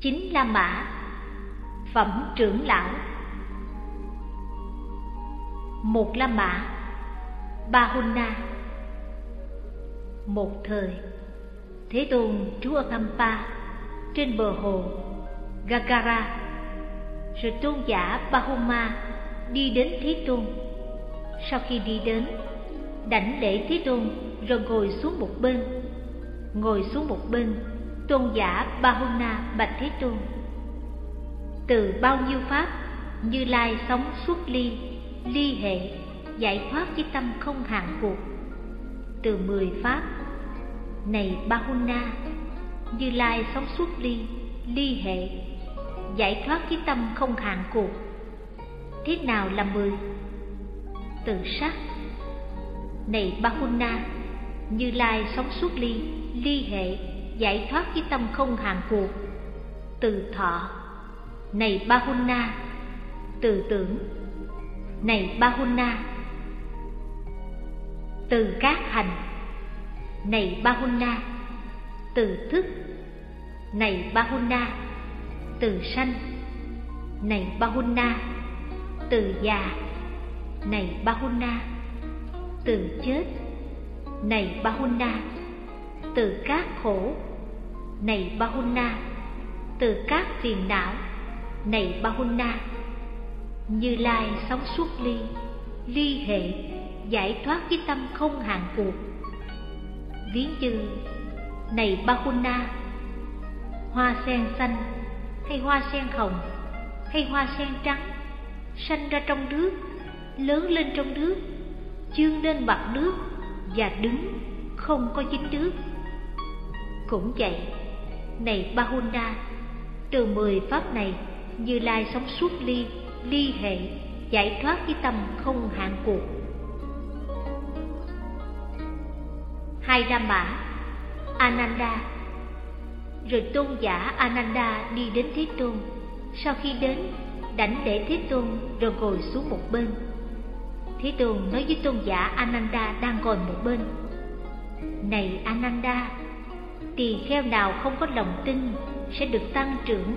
Chính La Mã. Phẩm trưởng lão. Một La Mã. Ba hunna Một thời, Thế Tôn trú ở Kampa Trên bờ hồ Gagara, Rồi tôn giả Bahuma đi đến Thế Tôn. Sau khi đi đến, Đảnh lễ Thế Tôn rồi ngồi xuống một bên. Ngồi xuống một bên Tôn giả Bahuna bạch Thế Tôn. Từ bao nhiêu pháp, Như Lai sống suốt ly Ly hệ, Giải thoát với tâm không hạn cuộc Từ mười pháp, Này Bahuna, Như Lai sống suốt ly Ly hệ, Giải thoát với tâm không hạn cuộc Thế nào là mười? Từ sắc. Này Bahuna, Như Lai sống suốt ly Ly hệ giải thoát với tâm không hàng cuộc từ thọ, này bahuna. Từ tưởng, này bahuna. Từ các hành, này bahuna. Từ thức, này bahuna. Từ sanh, này bahuna. Từ già, này bahuna. Từ chết, này bahuna. Từ các khổ này Bahuna, từ các phiền não, này Bahuna, Như Lai sống suốt ly ly hệ, giải thoát với tâm không hạn cuộc. Ví như, này Bahuna, hoa sen xanh, hay hoa sen hồng, hay hoa sen trắng, sanh ra trong nước, lớn lên trong nước chương lên mặt nước và đứng không có dính nước. Cũng vậy này Bahunda, từ mười pháp này, Như Lai sống suốt ly, ly hệ, giải thoát với tâm không hạn cuộc. Hai Ra Mã, Ananda Rồi tôn giả Ananda đi đến Thế Tôn. Sau khi đến, đảnh để Thế Tôn rồi ngồi xuống một bên. Thế Tôn nói với tôn giả Ananda đang ngồi một bên. Này Ananda, tỳ kheo nào không có lòng tin sẽ được tăng trưởng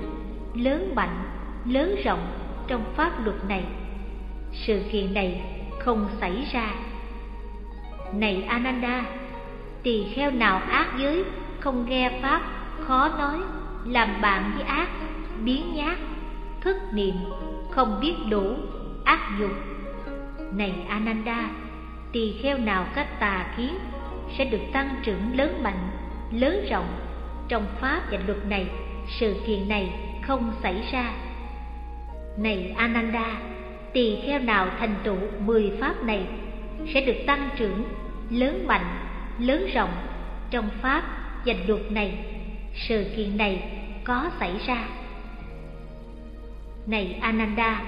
lớn mạnh, lớn rộng trong pháp luật này. Sự kiện này không xảy ra. Này ananda, tỳ kheo nào ác giới không nghe pháp khó nói, làm bạn với ác, biến nhát, thức niệm, không biết đủ ác dục. Này ananda, tỳ kheo nào cách tà kiến sẽ được tăng trưởng lớn mạnh lớn rộng. Trong pháp và luật này, sự kiện này không xảy ra. Này ananda, tỳ kheo nào thành tựu mười pháp này sẽ được tăng trưởng lớn mạnh, lớn rộng. Trong pháp và luật này, sự kiện này có xảy ra. Này ananda,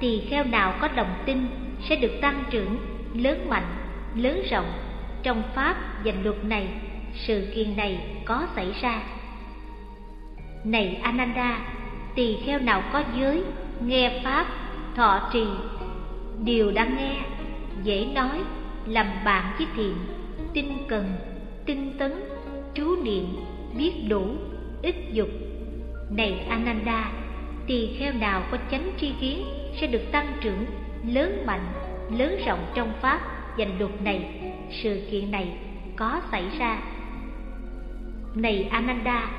tỳ kheo nào có lòng tin sẽ được tăng trưởng lớn mạnh, lớn rộng. Trong pháp và luật này sự kiện này có xảy ra. Này ananda, tỳ kheo nào có giới nghe pháp, thọ trì điều đang nghe, dễ nói, làm bạn với thiện, tinh cần, tinh tấn, trú niệm, biết đủ ít dục. Này ananda, tỳ kheo nào có chánh tri kiến sẽ được tăng trưởng, lớn mạnh, lớn rộng trong pháp dành luật này, sự kiện này có xảy ra này Ananda,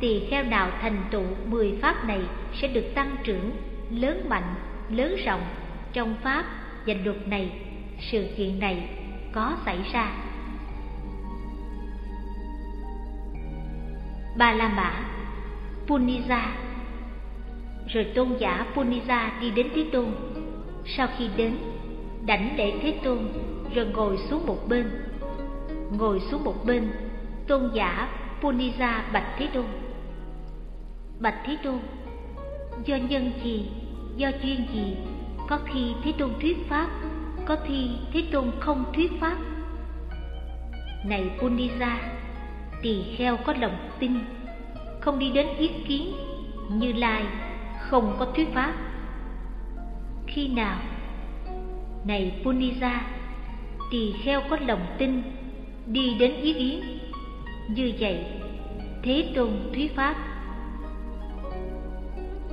tỳ kheo nào thành tựu mười pháp này sẽ được tăng trưởng, lớn mạnh, lớn rộng trong pháp và luật này, sự kiện này có xảy ra. Ba La Mã Puniza. Rồi tôn giả Puniza đi đến Thế Tôn. Sau khi đến, đảnh để Thế Tôn rồi ngồi xuống một bên. Ngồi xuống một bên, tôn giả Puniza Bạch Thế Tôn. Bạch Thế Tôn Do nhân gì, do duyên gì Có khi Thế Tôn thuyết Pháp Có khi Thế Tôn không thuyết Pháp? Này Puniza Tỳ kheo có lòng tin Không đi đến ý kiến Như Lai không có thuyết Pháp. Khi nào? Này Puniza Tỳ kheo có lòng tin Đi đến ý kiến như vậy thế tôn thuyết pháp.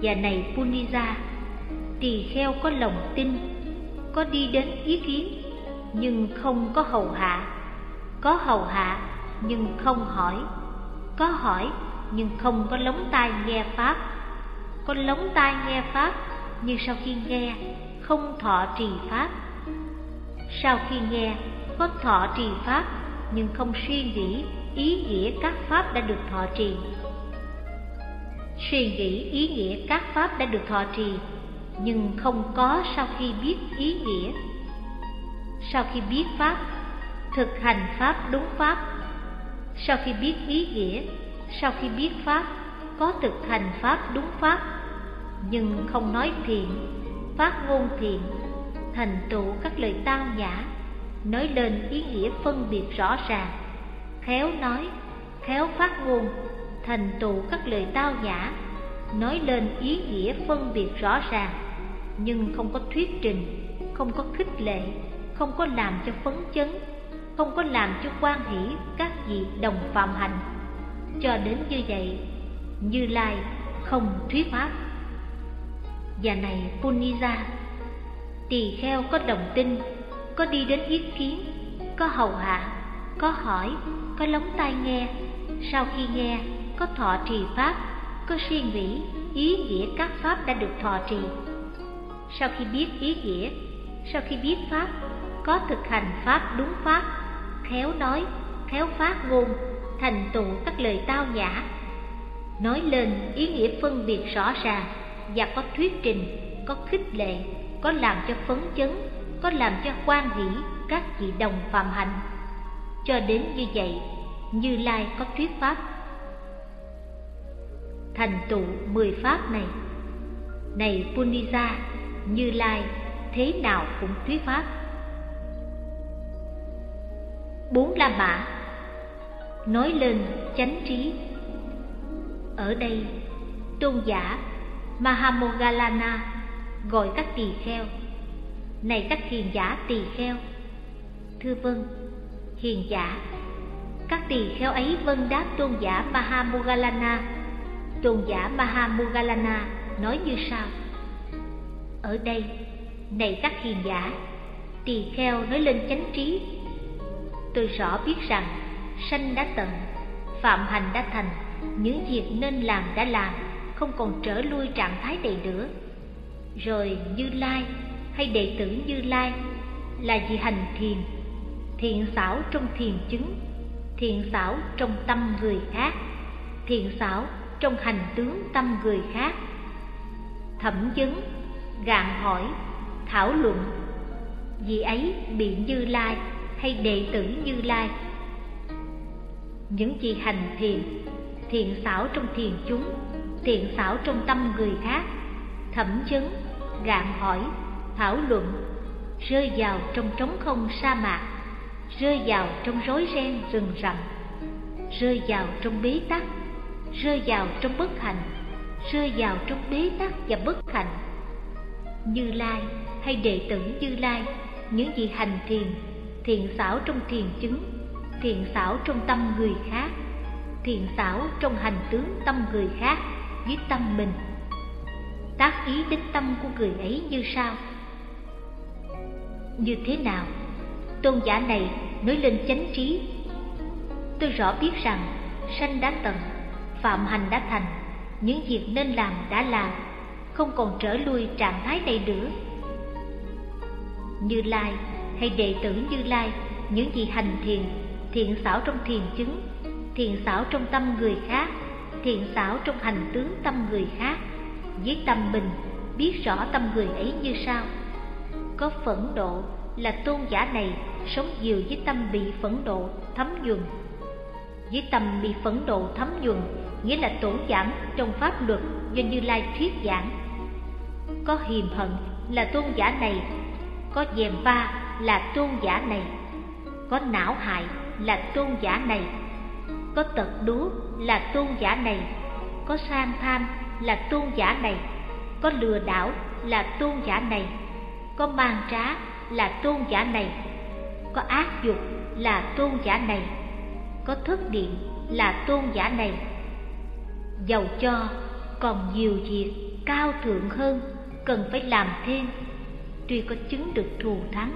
Và này Punija, tỳ kheo có lòng tin, có đi đến ý kiến, nhưng không có hầu hạ, có hầu hạ nhưng không hỏi, có hỏi nhưng không có lóng tai nghe pháp, có lóng tai nghe pháp nhưng sau khi nghe không thọ trì pháp. Sau khi nghe có thọ trì pháp nhưng không suy nghĩ ý nghĩa các pháp đã được thọ trì. Suy nghĩ ý nghĩa các pháp đã được thọ trì, nhưng không có sau khi biết ý nghĩa. Sau khi biết pháp, thực hành pháp đúng pháp. Sau khi biết ý nghĩa, sau khi biết pháp, có thực hành pháp đúng pháp. Nhưng không nói thiện, phát ngôn thiện, thành tựu các lời tao nhã, nói lên ý nghĩa phân biệt rõ ràng khéo nói, khéo phát ngôn, thành tựu các lời tao nhã nói lên ý nghĩa phân biệt rõ ràng, nhưng không có thuyết trình, không có khích lệ, không có làm cho phấn chấn, không có làm cho quan hỷ các vị đồng phạm hành. Cho đến như vậy, như lai không thuyết pháp. Và này punisa tỳ kheo có đồng tin, có đi đến ý kiến, có hầu hạ, có hỏi có lóng tai nghe. Sau khi nghe, có thọ trì pháp, có suy nghĩ, ý nghĩa các pháp đã được thọ trì. Sau khi biết ý nghĩa, sau khi biết pháp, có thực hành pháp đúng pháp, khéo nói, khéo phát ngôn, thành tựu các lời tao nhã. Nói lên ý nghĩa phân biệt rõ ràng và có thuyết trình, có khích lệ, có làm cho phấn chấn, có làm cho quan hỷ các vị đồng phạm hạnh cho đến như vậy, như lai có thuyết pháp. Thành tựu mười pháp này này punisa như lai thế nào cũng thuyết pháp. Bốn la mã nói lên chánh trí. Ở đây, tôn giả mahamogalana gọi các tỳ kheo. Này các hiền giả tỳ kheo, thưa vâng hiền giả. Các tỳ kheo ấy vâng đáp tôn giả mahamogalana tôn giả mahamogalana nói như sau. Ở đây, này các hiền giả, tỳ kheo nói lên chánh trí. Tôi rõ biết rằng sanh đã tận, phạm hành đã thành, những việc nên làm đã làm, không còn trở lui trạng thái đầy nữa. Rồi như lai hay đệ tử như lai là vì hành thiền thiện xảo trong thiền chứng, thiện xảo trong tâm người khác, thiện xảo trong hành tướng tâm người khác. Thẩm vấn, gạn hỏi, thảo luận vì ấy bị như lai hay đệ tử như lai? Những gì hành thiền, thiện xảo trong thiền chúng, thiện xảo trong tâm người khác. Thẩm vấn, gạn hỏi, thảo luận, rơi vào trong trống không sa mạc rơi vào trong rối ren rừng rậm, rơi vào trong bế tắc, rơi vào trong bất hạnh, rơi vào trong bế tắc và bất hạnh. Như lai hay đệ tử như lai, những gì hành thiền, thiện xảo trong thiền chứng, thiện xảo trong tâm người khác, thiện xảo trong hành tướng tâm người khác với tâm mình. Tác ý đến tâm của người ấy như sau. Như thế nào? Tôn giả này nói lên chánh trí. Tôi rõ biết rằng sanh đã tận, phạm hành đã thành, những việc nên làm đã làm, không còn trở lui trạng thái này nữa. Như lai, hay đệ tử như lai, những gì hành thiền, thiện xảo trong thiền chứng, thiện xảo trong tâm người khác, thiện xảo trong hành tướng tâm người khác với tâm mình biết rõ tâm người ấy như sao có phẫn độ là tôn giả này sống nhiều với tâm bị phẫn độ thấm nhuần. Với tâm bị phẫn độ thấm nhuần nghĩa là tổn giảm trong pháp luật do như lai thuyết giảng. Có hiềm hận là tôn giả này, có dèm va là tôn giả này, có não hại là tôn giả này, có tật đúa là tôn giả này, có sang tham là tôn giả này, có lừa đảo là tôn giả này, có mang trá là tôn giả này, có ác dục là tôn giả này, có thất điện là tôn giả này. Dầu cho còn nhiều việc cao thượng hơn cần phải làm thêm. Tuy có chứng được thù thắng,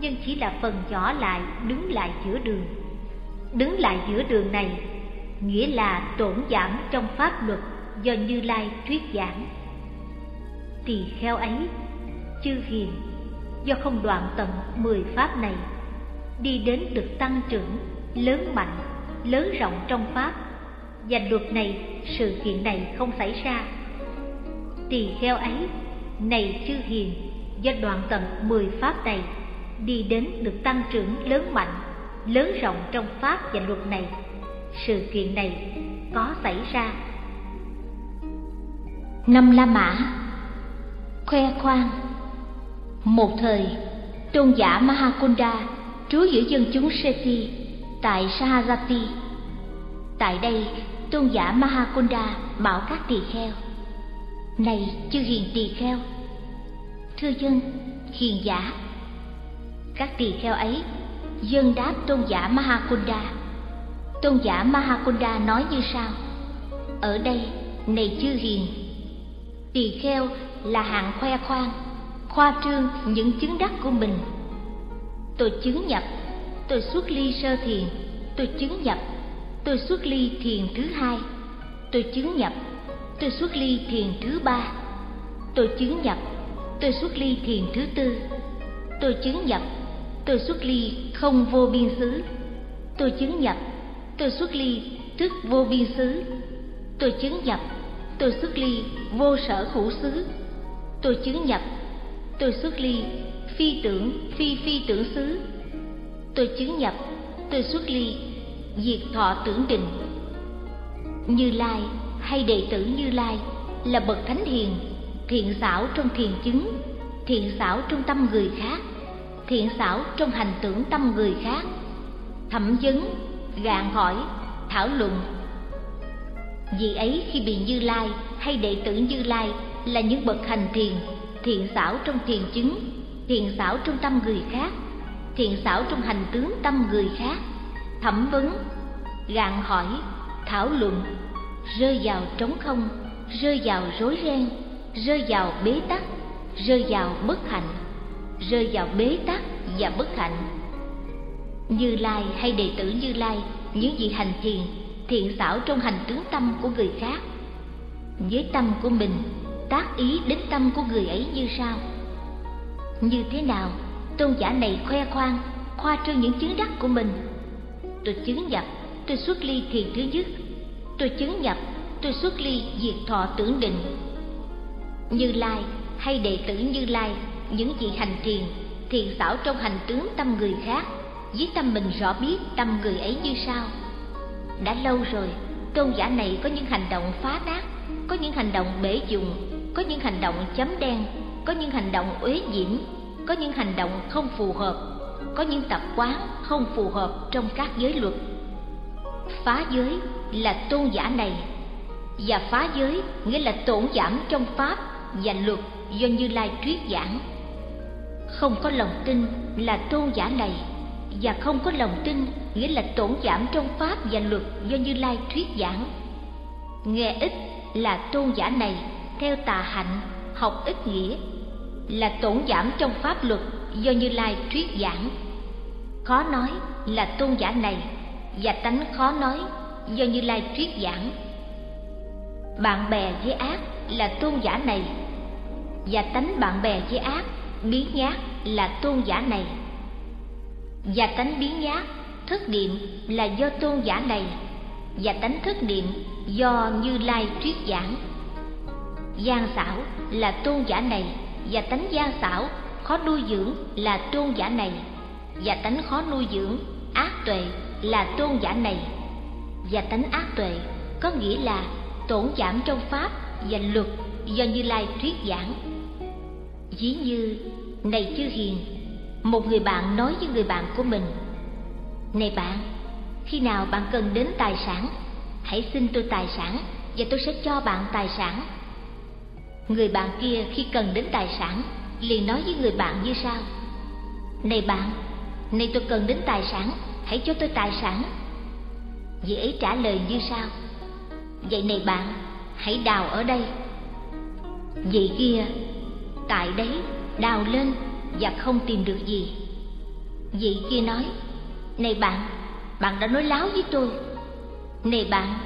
nhưng chỉ là phần nhỏ lại, đứng lại giữa đường. Đứng lại giữa đường này, nghĩa là tổn giảm trong pháp luật do như lai thuyết giảng. Tỳ kheo ấy, chư hiền do không đoạn tận mười pháp này. Đi đến được tăng trưởng, lớn mạnh, lớn rộng trong pháp. Và luật này, sự kiện này không xảy ra. Tỳ kheo ấy, này chư hiền, do đoạn tận mười pháp này, đi đến được tăng trưởng lớn mạnh, lớn rộng trong pháp và luật này. Sự kiện này có xảy ra. Năm la mã, khoe khoang một thời, tôn giả mahakunda trú giữa dân chúng Seti tại sahajati tại đây, tôn giả mahakunda bảo các tỳ kheo, này chư hiền tỳ kheo, thưa dân, hiền giả. Các tỳ kheo ấy dân đáp tôn giả mahakunda tôn giả mahakunda nói như sau, ở đây, này chư hiền, tỳ kheo là hạng khoe khoang khoa trương những chứng đắc của mình. Tôi chứng nhập, tôi xuất ly sơ thiền, tôi chứng nhập, tôi xuất ly thiền thứ hai. Tôi chứng nhập, tôi xuất ly thiền thứ ba. Tôi chứng nhập, tôi xuất ly thiền thứ tư. Tôi chứng nhập, tôi xuất ly không vô biên xứ. Tôi chứng nhập, tôi xuất ly thức vô biên xứ. Tôi chứng nhập, tôi xuất ly vô sở hữu xứ. Tôi chứng nhập tôi xuất ly, phi tưởng, phi phi tưởng xứ. Tôi chứng nhập, tôi xuất ly, diệt thọ tưởng định. Như lai hay đệ tử như lai là bậc thánh hiền, thiện xảo trong thiền chứng, thiện xảo trong tâm người khác, thiện xảo trong hành tưởng tâm người khác. Thẩm vấn, gạn hỏi, thảo luận. Vì ấy khi bị như lai hay đệ tử như lai là những bậc hành thiền thiện xảo trong thiền chứng, thiện xảo trong tâm người khác, thiện xảo trong hành tướng tâm người khác. Thẩm vấn, gạn hỏi, thảo luận, rơi vào trống không, rơi vào rối ren, rơi vào bế tắc, rơi vào bất hạnh, rơi vào bế tắc và bất hạnh. Như lai hay đệ tử như lai, những vị hành thiền, thiện xảo trong hành tướng tâm của người khác. Với tâm của mình tác ý đến tâm của người ấy như sau. Như thế nào? Tôn giả này khoe khoang, khoa trương những chứng đắc của mình. Tôi chứng nhập, tôi xuất ly thiền thứ nhất. Tôi chứng nhập, tôi xuất ly diệt thọ tưởng định. Như lai, hay đệ tử như lai, những vị hành thiền thiền xảo trong hành tướng tâm người khác, với tâm mình rõ biết tâm người ấy như sao đã lâu rồi, tôn giả này có những hành động phá nát, có những hành động bể dùng có những hành động chấm đen, có những hành động uế nhiễm có những hành động không phù hợp, có những tập quán không phù hợp trong các giới luật. Phá giới là tôn giả này, và phá giới nghĩa là tổn giảm trong pháp và luật do như lai thuyết giảng. Không có lòng tin là tôn giả này, và không có lòng tin nghĩa là tổn giảm trong pháp và luật do như lai thuyết giảng. Nghe ít là tôn giả này theo tà hạnh, học ít nghĩa, là tổn giảm trong pháp luật do như lai thuyết giảng. Khó nói là tôn giả này và tánh khó nói do như lai thuyết giảng. Bạn bè với ác là tôn giả này và tánh bạn bè với ác, biến nhát là tôn giả này. Và tánh biến nhát thức niệm là do tôn giả này và tánh thức niệm do như lai thuyết giảng gian xảo là tôn giả này, và tánh gian xảo khó nuôi dưỡng là tôn giả này, và tánh khó nuôi dưỡng ác tuệ là tôn giả này. Và tánh ác tuệ có nghĩa là tổn giảm trong pháp và luật do như lai thuyết giảng. Ví như, này chư hiền, một người bạn nói với người bạn của mình, này bạn, khi nào bạn cần đến tài sản, hãy xin tôi tài sản và tôi sẽ cho bạn tài sản người bạn kia khi cần đến tài sản, liền nói với người bạn như sau. Này bạn, này tôi cần đến tài sản, hãy cho tôi tài sản. Vị ấy trả lời như sau. Vậy này bạn, hãy đào ở đây. Vị kia, tại đấy, đào lên và không tìm được gì. Vị kia nói, này bạn bạn đã nói láo với tôi. Này bạn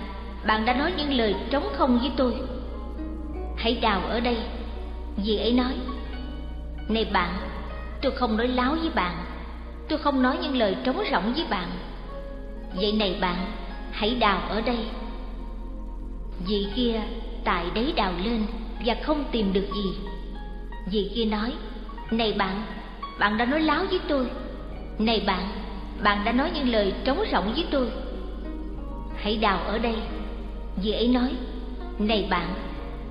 bạn đã nói những lời trống không với tôi hãy đào ở đây. Vị ấy nói, này bạn, tôi không nói láo với bạn. Tôi không nói những lời trống rỗng với bạn. Vậy này bạn, hãy đào ở đây. Vị kia tại đấy đào lên và không tìm được gì. Vị kia nói, này bạn bạn đã nói láo với tôi. Này bạn bạn đã nói những lời trống rỗng với tôi. Hãy đào ở đây. Vị ấy nói, này bạn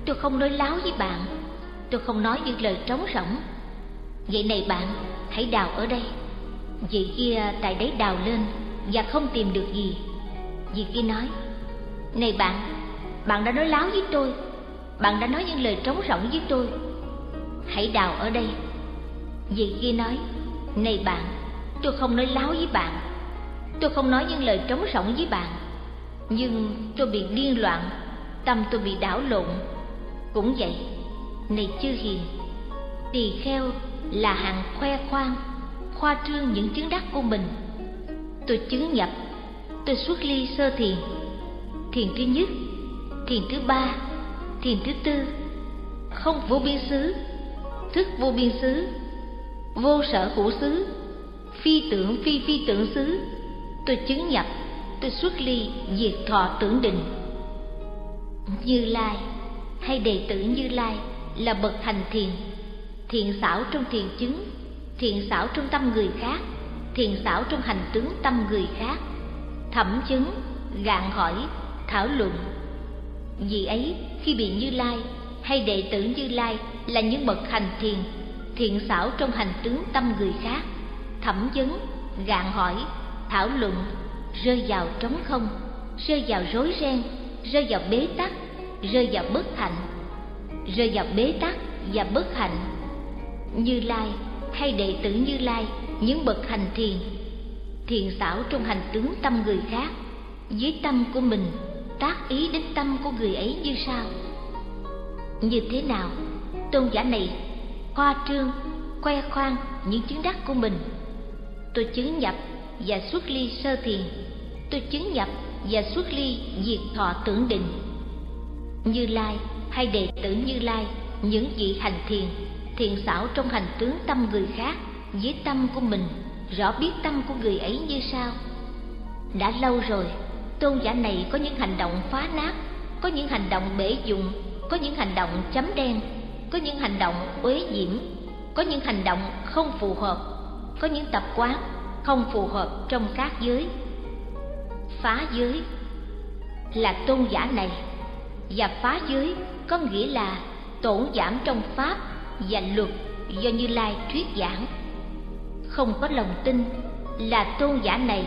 tôi không nói láo với bạn. Tôi không nói những lời trống rỗng. Vậy này bạn, hãy đào ở đây. Vị kia tại đấy đào lên và không tìm được gì. Vị kia nói, này bạn bạn đã nói láo với tôi. Bạn đã nói những lời trống rỗng với tôi. Hãy đào ở đây. Vị kia nói, này bạn, tôi không nói láo với bạn. Tôi không nói những lời trống rỗng với bạn. Nhưng tôi bị điên loạn, tâm tôi bị đảo lộn cũng vậy. Này chư hiền, tỳ kheo là hạng khoe khoang, khoa trương những chứng đắc của mình. Tôi chứng nhập, tôi xuất ly sơ thiền. Thiền thứ nhất, thiền thứ ba, thiền thứ tư. Không vô biên xứ, thức vô biên xứ. Vô sở hữu xứ, phi tưởng phi phi tưởng xứ. Tôi chứng nhập, tôi xuất ly diệt thọ tưởng định. Như lai hay đệ tử như lai là bậc thành thiền, thiện xảo trong thiền chứng, thiện xảo trong tâm người khác, thiện xảo trong hành tướng tâm người khác. Thẩm chứng, gạn hỏi, thảo luận. Vì ấy, khi bị như lai hay đệ tử như lai là những bậc hành thiền, thiện xảo trong hành tướng tâm người khác, thẩm vấn, gạn hỏi, thảo luận, rơi vào trống không, rơi vào rối ren, rơi vào bế tắc rơi vào bất hạnh, rơi vào bế tắc và bất hạnh. Như lai hay đệ tử như lai, những bậc hành thiền thiền xảo trong hành tướng tâm người khác. Dưới tâm của mình, tác ý đến tâm của người ấy như sao như thế nào? Tôn giả này khoa trương, khoe khoang những chứng đắc của mình. Tôi chứng nhập và xuất ly sơ thiền. Tôi chứng nhập và xuất ly diệt thọ tưởng định như lai, hay đệ tử như lai, những vị hành thiền thiền xảo trong hành tướng tâm người khác với tâm của mình, rõ biết tâm của người ấy như sao đã lâu rồi, tôn giả này có những hành động phá nát, có những hành động bể dụng có những hành động chấm đen, có những hành động uế diễm, có những hành động không phù hợp, có những tập quán không phù hợp trong các giới. Phá giới là tôn giả này và phá giới, có nghĩa là tổn giảm trong pháp và luật do như lai thuyết giảng. Không có lòng tin là tôn giả này,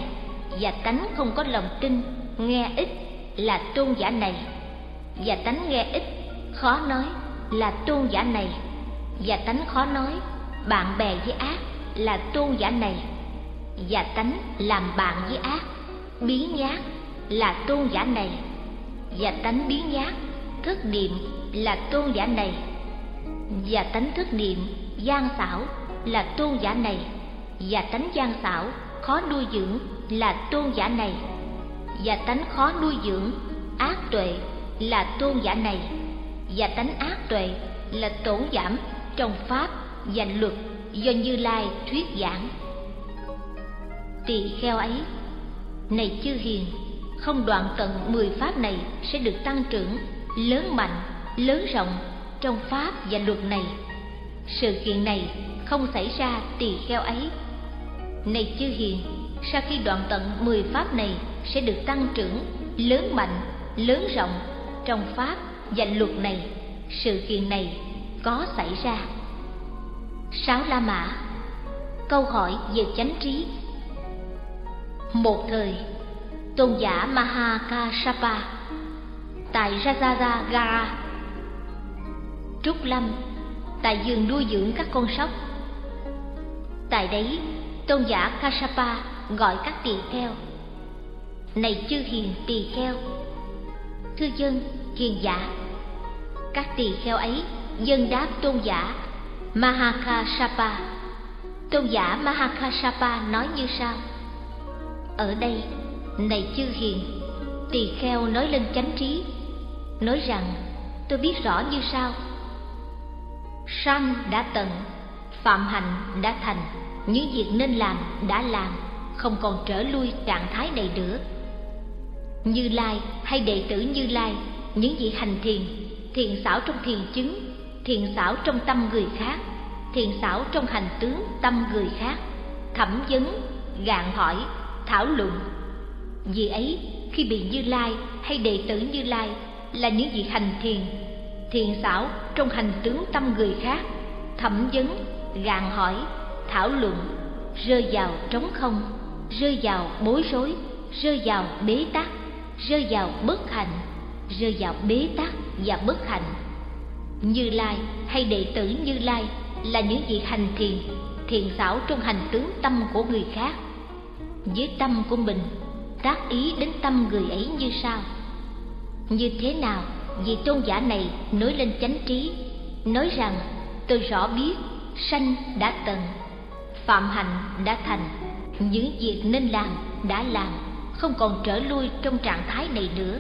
và tánh không có lòng tin, nghe ít là tôn giả này. Và tánh nghe ít, khó nói là tôn giả này. Và tánh khó nói, bạn bè với ác là tôn giả này. Và tánh làm bạn với ác biến nhát là tôn giả này và tánh biến giác thức niệm là tôn giả này. Và tánh thức niệm, gian xảo là tôn giả này. Và tánh gian xảo, khó nuôi dưỡng là tôn giả này. Và tánh khó nuôi dưỡng, ác tuệ là tôn giả này. Và tánh ác tuệ là tổn giảm trong pháp và luật do như lai thuyết giảng. Tỳ kheo ấy, này chư hiền không đoạn tận mười pháp này sẽ được tăng trưởng, lớn mạnh, lớn rộng trong pháp và luật này. Sự kiện này không xảy ra tỳ kheo ấy. Này chư hiền, sau khi đoạn tận mười pháp này sẽ được tăng trưởng, lớn mạnh, lớn rộng trong pháp và luật này, sự kiện này có xảy ra. Sáu la mã, câu hỏi về chánh trí. Một thời tôn giả Mahakasapa tại rajagara trúc lâm tại vườn nuôi dưỡng các con sóc. Tại đấy tôn giả kasapa gọi các tỳ kheo. Này chư hiền tỳ kheo thư dân hiền giả. Các tỳ kheo ấy dân đáp tôn giả Mahakasapa. Tôn giả Mahakasapa nói như sau: Ở đây, này chư hiền, tỳ kheo nói lên chánh trí, nói rằng tôi biết rõ như sau: Sanh đã tận, phạm hành đã thành, những việc nên làm đã làm, không còn trở lui trạng thái này nữa. Như Lai hay đệ tử Như Lai, những vị hành thiền, thiền xảo trong thiền chứng, thiền xảo trong tâm người khác, thiền xảo trong hành tướng tâm người khác, thẩm vấn, gạn hỏi, thảo luận. Vì ấy, khi bị Như Lai hay đệ tử Như Lai là những vị hành thiền, thiền xảo trong hành tướng tâm người khác, thẩm vấn, gạn hỏi, thảo luận, rơi vào trống không, rơi vào bối rối, rơi vào bế tắc, rơi vào bất hạnh, rơi vào bế tắc và bất hạnh. Như Lai hay đệ tử Như Lai là những vị hành thiền, thiền xảo trong hành tướng tâm của người khác. Với tâm của mình, tác ý đến tâm người ấy như sau. Như thế nào vị tôn giả này nói lên chánh trí, nói rằng tôi rõ biết sanh đã tận, phạm hạnh đã thành, những việc nên làm đã làm, không còn trở lui trong trạng thái này nữa.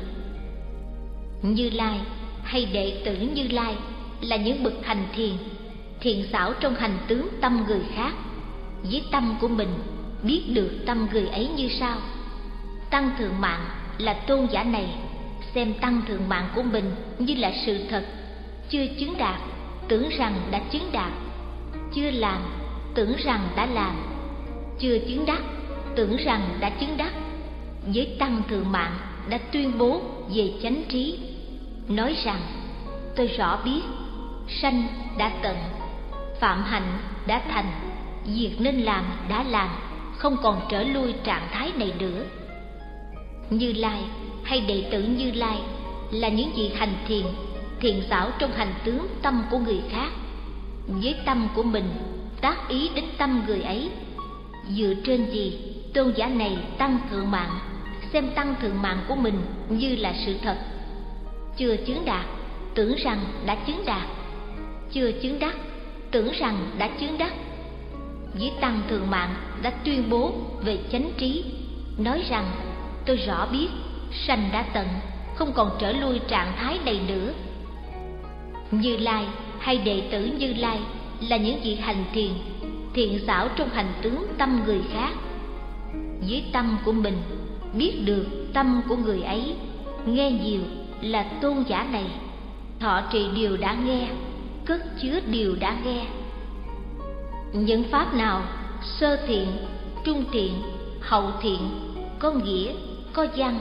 Như Lai hay đệ tử Như Lai là những bậc hành thiền, thiền xảo trong hành tướng tâm người khác. Với tâm của mình biết được tâm người ấy như sao? Tăng thượng mạng là tôn giả này xem tăng thượng mạng của mình như là sự thật, chưa chứng đạt, tưởng rằng đã chứng đạt, chưa làm, tưởng rằng đã làm, chưa chứng đắc, tưởng rằng đã chứng đắc. Với tăng thượng mạng đã tuyên bố về chánh trí, nói rằng tôi rõ biết sanh đã tận phạm hạnh đã thành việc nên làm đã làm không còn trở lui trạng thái này nữa như lai hay đệ tử như lai là những vị hành thiền thiện xảo trong hành tướng tâm của người khác. Với tâm của mình, tác ý đến tâm người ấy. Dựa trên gì, tôn giả này tăng thượng mạng, xem tăng thượng mạng của mình như là sự thật. Chưa chứng đạt, tưởng rằng đã chứng đạt. Chưa chứng đắc, tưởng rằng đã chứng đắc. Với tăng thượng mạng đã tuyên bố về chánh trí, nói rằng tôi rõ biết, sanh đã tận, không còn trở lui trạng thái này nữa như lai hay đệ tử như lai là những vị hành thiền, thiện xảo trong hành tướng tâm người khác. Dưới tâm của mình, biết được tâm của người ấy, nghe nhiều là tôn giả này. Thọ trì điều đã nghe, cất chứa điều đã nghe. Những pháp nào sơ thiện, trung thiện, hậu thiện, có nghĩa có văn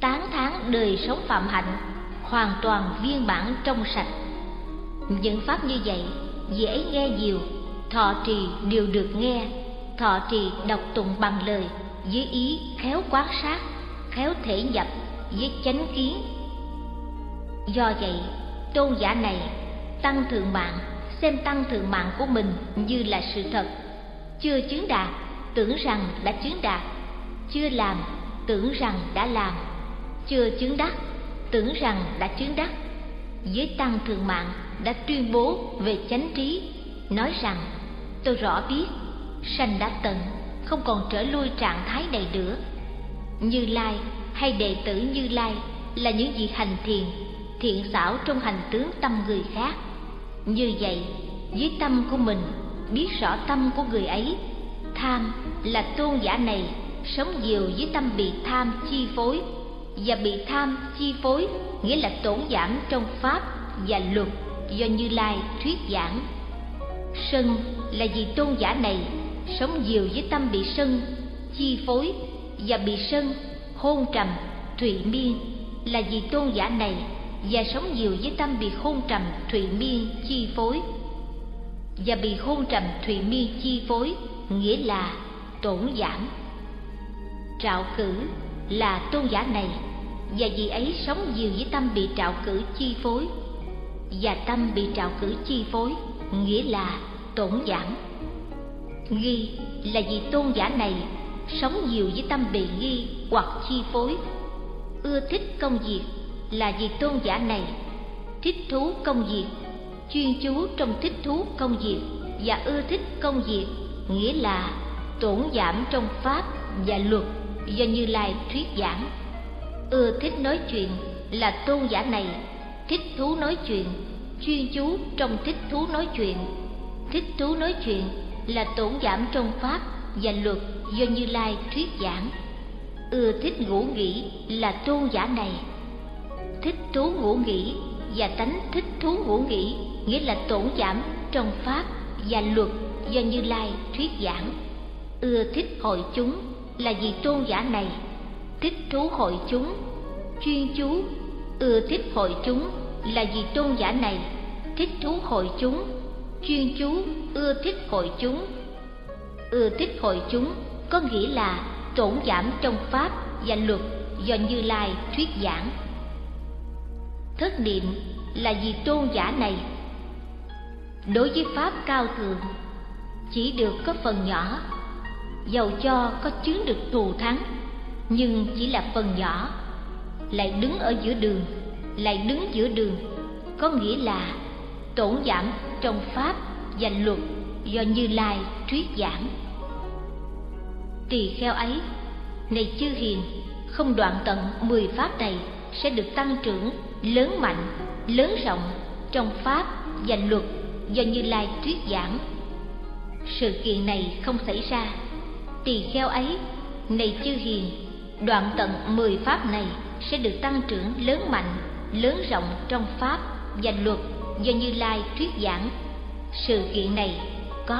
tán thán đời sống phạm hạnh hoàn toàn viên bản trong sạch? Những pháp như vậy, dễ nghe nhiều, thọ trì đều được nghe, thọ trì đọc tụng bằng lời, dưới ý khéo quan sát, khéo thể nhập với chánh kiến do vậy, tôn giả này tăng thượng mạng, xem tăng thượng mạng của mình như là sự thật. Chưa chứng đạt, tưởng rằng đã chứng đạt, chưa làm tưởng rằng đã làm. Chưa chứng đắc, tưởng rằng đã chứng đắc. Giới tăng thượng mạng đã tuyên bố về chánh trí, nói rằng, tôi rõ biết, sanh đã tận, không còn trở lui trạng thái này nữa. Như lai hay đệ tử như lai là những vị hành thiền, thiện xảo trong hành tướng tâm người khác. Như vậy, dưới tâm của mình, biết rõ tâm của người ấy, tham là tôn giả này sống nhiều với tâm bị tham chi phối. Và bị tham chi phối nghĩa là tổn giảm trong pháp và luật do như lai thuyết giảng. Sân là vì tôn giả này sống nhiều với tâm bị sân chi phối và bị sân hôn trầm, thụy miên là vì tôn giả này và sống nhiều với tâm bị hôn trầm, thụy miên chi phối. Và bị hôn trầm, thụy miên chi phối nghĩa là tổn giảm trạo cử là tôn giả này, và vì ấy sống nhiều với tâm bị trạo cử chi phối. Và tâm bị trạo cử chi phối nghĩa là tổn giảm nghi là vì tôn giả này sống nhiều với tâm bị nghi hoặc chi phối. Ưa thích công việc là vì tôn giả này thích thú công việc, chuyên chú trong thích thú công việc, và ưa thích công việc nghĩa là tổn giảm trong pháp và luật do như lai thuyết giảng. Ưa thích nói chuyện là tôn giả này. Thích thú nói chuyện, chuyên chú trong thích thú nói chuyện. Thích thú nói chuyện là tổn giảm trong pháp và luật do như lai thuyết giảng. Ưa thích ngủ nghỉ là tôn giả này. Thích thú ngủ nghỉ và tánh thích thú ngủ nghỉ nghĩa là tổn giảm trong pháp và luật do như lai thuyết giảng. Ưa thích hội chúng là vì tôn giả này. Thích thú hội chúng, chuyên chú, ưa thích hội chúng là vì tôn giả này. Thích thú hội chúng, chuyên chú, ưa thích hội chúng. Ưa thích hội chúng có nghĩa là tổn giảm trong pháp và luật do như lai thuyết giảng. Thất niệm là vì tôn giả này. Đối với pháp cao thượng, chỉ được có phần nhỏ dầu cho có chướng được thù thắng, nhưng chỉ là phần nhỏ. Lại đứng ở giữa đường, lại đứng giữa đường, có nghĩa là tổn giảm trong pháp và luật do như lai thuyết giảng. Tỳ kheo ấy, này chư hiền, không đoạn tận mười pháp này sẽ được tăng trưởng lớn mạnh, lớn rộng trong pháp và luật do như lai thuyết giảng. Sự kiện này không xảy ra tỳ kheo ấy. Này chư hiền, đoạn tận mười pháp này sẽ được tăng trưởng lớn mạnh, lớn rộng trong pháp và luật do như lai thuyết giảng. Sự kiện này